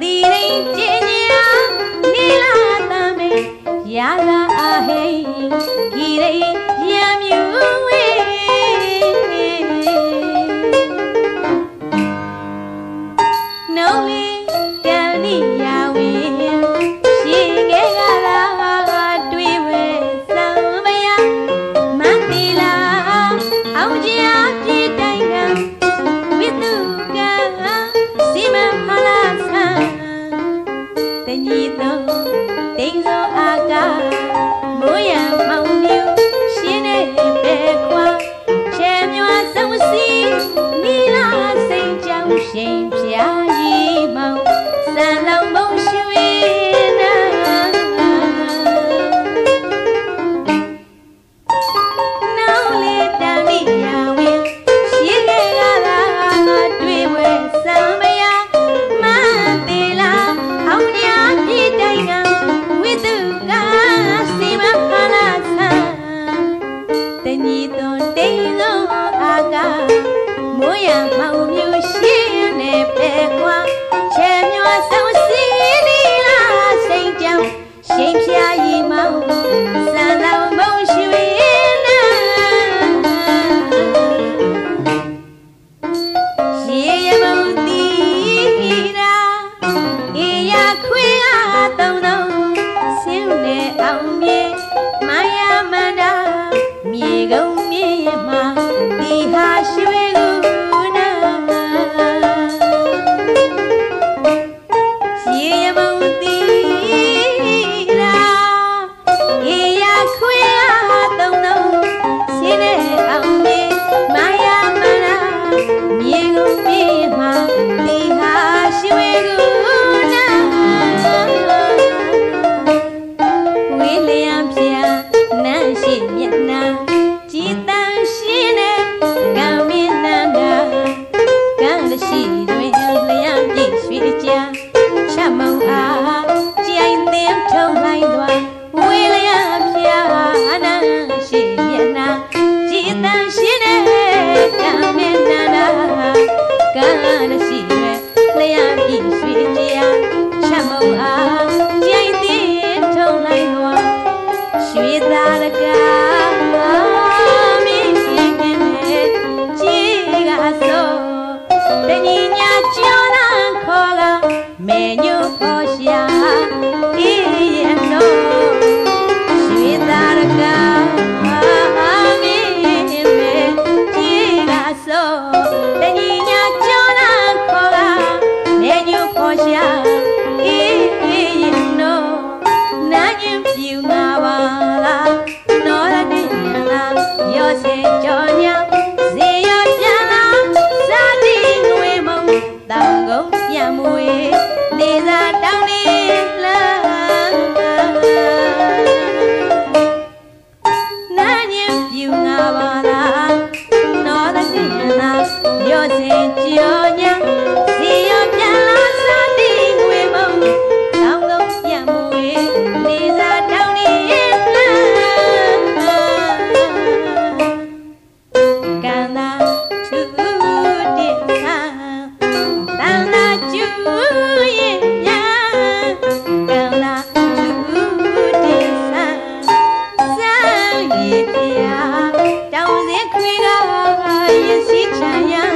တိရိန်ကျင်းညာနေလာတမ်းမေရာလာအဟိဂိရိယံမြူဝေ 你等 saya mau Menu. ဒီပြတောင်စင်ခွေကရစီချမ်းရ